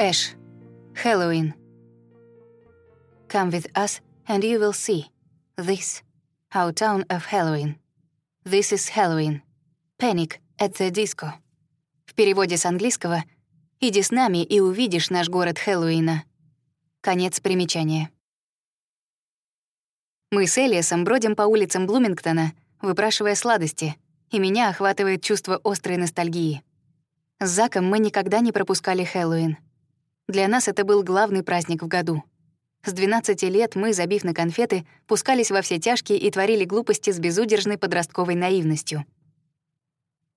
Эш. Хэллоуин. Come with us and you will see. This. Our town of Halloween. This is Halloween. Panic at the disco. В переводе с английского «Иди с нами и увидишь наш город Хэллоуина». Конец примечания. Мы с Элиасом бродим по улицам Блумингтона, выпрашивая сладости, и меня охватывает чувство острой ностальгии. С Заком мы никогда не пропускали Хэллоуин. Для нас это был главный праздник в году. С 12 лет мы, забив на конфеты, пускались во все тяжкие и творили глупости с безудержной подростковой наивностью.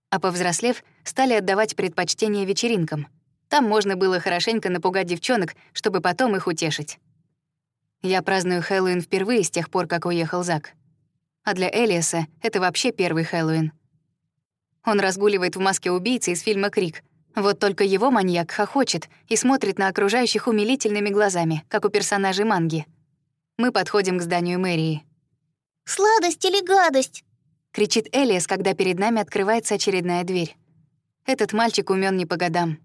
А повзрослев, стали отдавать предпочтение вечеринкам. Там можно было хорошенько напугать девчонок, чтобы потом их утешить. Я праздную Хэллоуин впервые с тех пор, как уехал Зак. А для Элиаса это вообще первый Хэллоуин. Он разгуливает в маске убийцы из фильма «Крик». Вот только его маньяк хохочет и смотрит на окружающих умилительными глазами, как у персонажей манги. Мы подходим к зданию мэрии. «Сладость или гадость?» — кричит Элиас, когда перед нами открывается очередная дверь. Этот мальчик умен не по годам.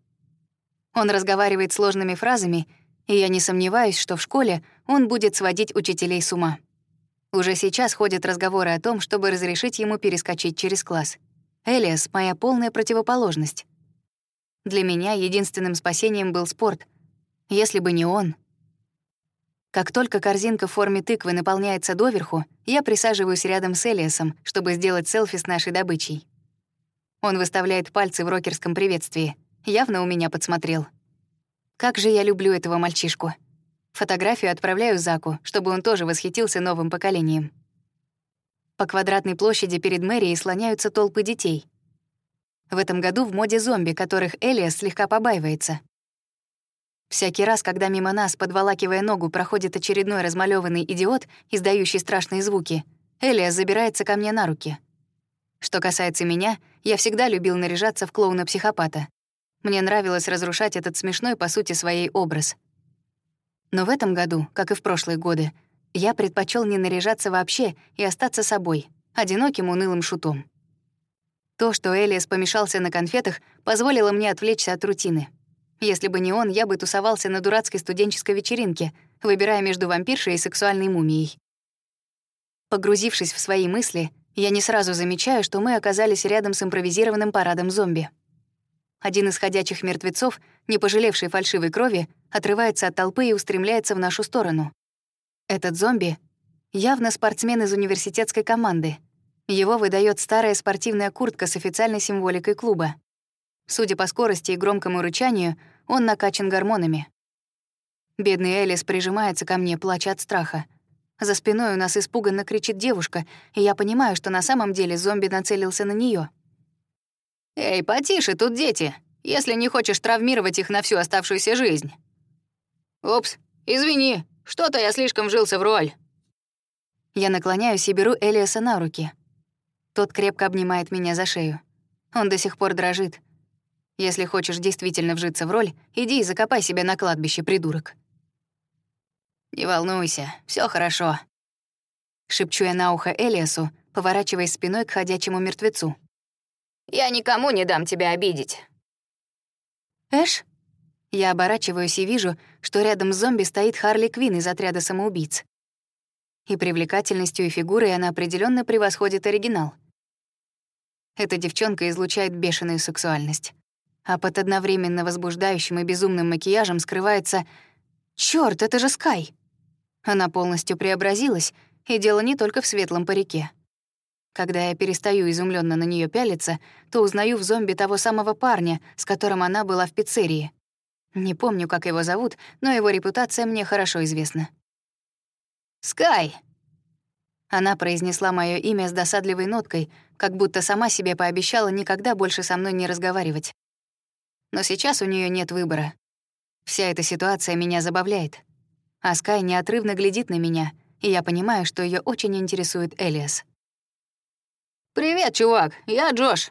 Он разговаривает сложными фразами и я не сомневаюсь, что в школе он будет сводить учителей с ума. Уже сейчас ходят разговоры о том, чтобы разрешить ему перескочить через класс. Элиас — моя полная противоположность. Для меня единственным спасением был спорт. Если бы не он... Как только корзинка в форме тыквы наполняется доверху, я присаживаюсь рядом с Элиасом, чтобы сделать селфи с нашей добычей. Он выставляет пальцы в рокерском приветствии. Явно у меня подсмотрел. Как же я люблю этого мальчишку. Фотографию отправляю Заку, чтобы он тоже восхитился новым поколением. По квадратной площади перед мэрией слоняются толпы детей. В этом году в моде зомби, которых Элиас слегка побаивается. Всякий раз, когда мимо нас, подволакивая ногу, проходит очередной размалёванный идиот, издающий страшные звуки, Элиас забирается ко мне на руки. Что касается меня, я всегда любил наряжаться в клоуна-психопата. Мне нравилось разрушать этот смешной по сути своей образ. Но в этом году, как и в прошлые годы, я предпочел не наряжаться вообще и остаться собой, одиноким унылым шутом. То, что Элиас помешался на конфетах, позволило мне отвлечься от рутины. Если бы не он, я бы тусовался на дурацкой студенческой вечеринке, выбирая между вампиршей и сексуальной мумией. Погрузившись в свои мысли, я не сразу замечаю, что мы оказались рядом с импровизированным парадом зомби. Один из ходячих мертвецов, не пожалевший фальшивой крови, отрывается от толпы и устремляется в нашу сторону. Этот зомби явно спортсмен из университетской команды. Его выдает старая спортивная куртка с официальной символикой клуба. Судя по скорости и громкому рычанию, он накачан гормонами. Бедный Элис прижимается ко мне, плача от страха. За спиной у нас испуганно кричит девушка, и я понимаю, что на самом деле зомби нацелился на нее. «Эй, потише, тут дети, если не хочешь травмировать их на всю оставшуюся жизнь». «Упс, извини, что-то я слишком вжился в роль». Я наклоняюсь и беру Элиаса на руки. Тот крепко обнимает меня за шею. Он до сих пор дрожит. Если хочешь действительно вжиться в роль, иди и закопай себя на кладбище, придурок. «Не волнуйся, все хорошо», — шепчу я на ухо Элиасу, поворачиваясь спиной к ходячему мертвецу. Я никому не дам тебя обидеть». «Эш?» Я оборачиваюсь и вижу, что рядом с зомби стоит Харли Квин из отряда самоубийц. И привлекательностью и фигурой она определенно превосходит оригинал. Эта девчонка излучает бешеную сексуальность. А под одновременно возбуждающим и безумным макияжем скрывается... Чёрт, это же Скай! Она полностью преобразилась, и дело не только в светлом парике. Когда я перестаю изумленно на нее пялиться, то узнаю в зомби того самого парня, с которым она была в пиццерии. Не помню, как его зовут, но его репутация мне хорошо известна. «Скай!» Она произнесла мое имя с досадливой ноткой, как будто сама себе пообещала никогда больше со мной не разговаривать. Но сейчас у нее нет выбора. Вся эта ситуация меня забавляет. А Скай неотрывно глядит на меня, и я понимаю, что ее очень интересует Элиас. «Привет, чувак, я Джош».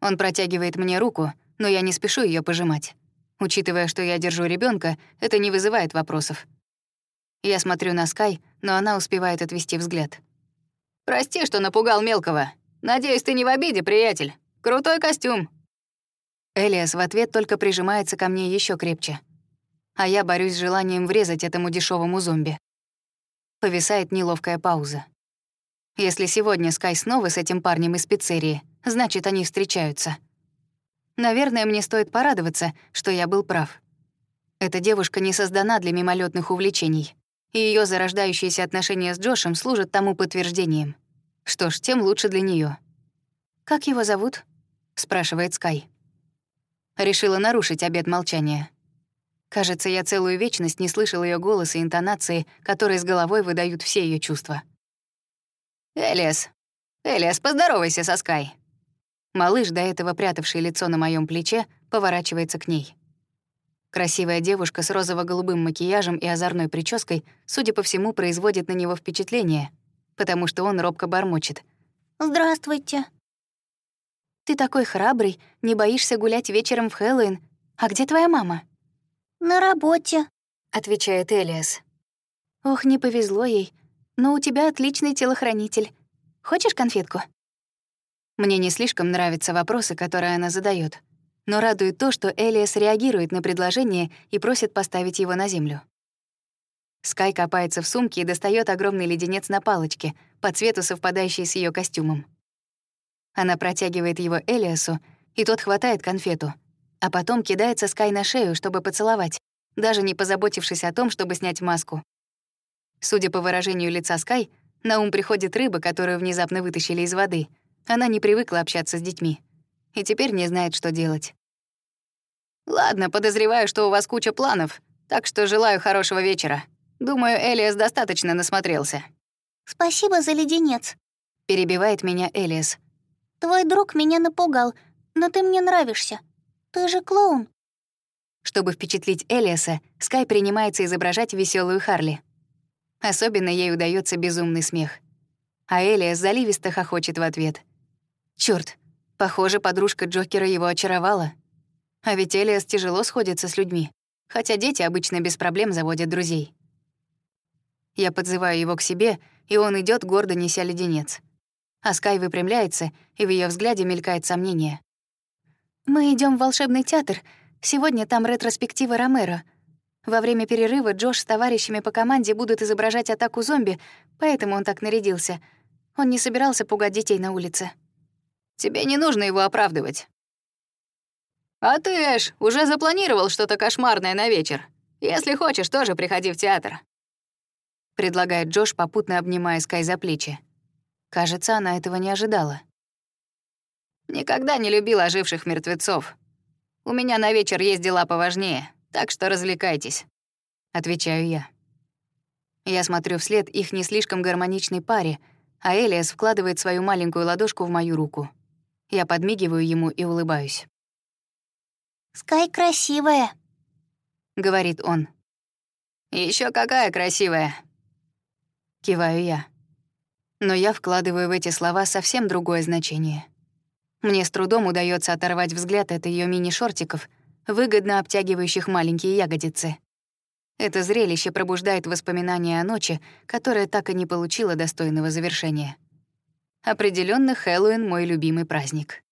Он протягивает мне руку, но я не спешу ее пожимать. Учитывая, что я держу ребенка, это не вызывает вопросов. Я смотрю на Скай, но она успевает отвести взгляд. «Прости, что напугал мелкого. Надеюсь, ты не в обиде, приятель. Крутой костюм». Элиас в ответ только прижимается ко мне еще крепче. А я борюсь с желанием врезать этому дешевому зомби. Повисает неловкая пауза. Если сегодня Скай снова с этим парнем из пиццерии, значит, они встречаются. Наверное, мне стоит порадоваться, что я был прав. Эта девушка не создана для мимолетных увлечений, и ее зарождающиеся отношения с Джошем служат тому подтверждением. Что ж, тем лучше для нее. «Как его зовут?» — спрашивает Скай. Решила нарушить обет молчания. Кажется, я целую вечность не слышал ее голос и интонации, которые с головой выдают все ее чувства. «Элиас! Элиас, поздоровайся со Скай!» Малыш, до этого прятавший лицо на моем плече, поворачивается к ней. Красивая девушка с розово-голубым макияжем и озорной прической, судя по всему, производит на него впечатление, потому что он робко бормочет. «Здравствуйте». «Ты такой храбрый, не боишься гулять вечером в Хэллоуин. А где твоя мама?» «На работе», — отвечает Элиас. «Ох, не повезло ей. Но у тебя отличный телохранитель. Хочешь конфетку?» Мне не слишком нравятся вопросы, которые она задает, но радует то, что Элиас реагирует на предложение и просит поставить его на землю. Скай копается в сумке и достает огромный леденец на палочке, по цвету совпадающий с ее костюмом. Она протягивает его Элиасу, и тот хватает конфету, а потом кидается Скай на шею, чтобы поцеловать, даже не позаботившись о том, чтобы снять маску. Судя по выражению лица Скай, на ум приходит рыба, которую внезапно вытащили из воды. Она не привыкла общаться с детьми и теперь не знает, что делать. «Ладно, подозреваю, что у вас куча планов, так что желаю хорошего вечера. Думаю, Элиас достаточно насмотрелся». «Спасибо за леденец», — перебивает меня Элиас. «Твой друг меня напугал, но ты мне нравишься. Ты же клоун». Чтобы впечатлить Элиаса, Скай принимается изображать веселую Харли. Особенно ей удается безумный смех. А Элиас заливисто хохочет в ответ. Черт, похоже, подружка Джокера его очаровала. А ведь Элиас тяжело сходится с людьми, хотя дети обычно без проблем заводят друзей. Я подзываю его к себе, и он идет гордо неся леденец. А Скай выпрямляется, и в ее взгляде мелькает сомнение. «Мы идем в волшебный театр. Сегодня там ретроспектива Ромеро. Во время перерыва Джош с товарищами по команде будут изображать атаку зомби, поэтому он так нарядился. Он не собирался пугать детей на улице». «Тебе не нужно его оправдывать». «А ты, Эш, уже запланировал что-то кошмарное на вечер. Если хочешь, тоже приходи в театр», — предлагает Джош, попутно обнимая Скай за плечи. Кажется, она этого не ожидала. «Никогда не любил оживших мертвецов. У меня на вечер есть дела поважнее, так что развлекайтесь», — отвечаю я. Я смотрю вслед их не слишком гармоничной паре, а Элиас вкладывает свою маленькую ладошку в мою руку. Я подмигиваю ему и улыбаюсь. «Скай красивая», — говорит он. Еще какая красивая!» Киваю я. Но я вкладываю в эти слова совсем другое значение. Мне с трудом удается оторвать взгляд от ее мини-шортиков, выгодно обтягивающих маленькие ягодицы. Это зрелище пробуждает воспоминания о ночи, которая так и не получила достойного завершения. Определенно, Хэллоуин — мой любимый праздник.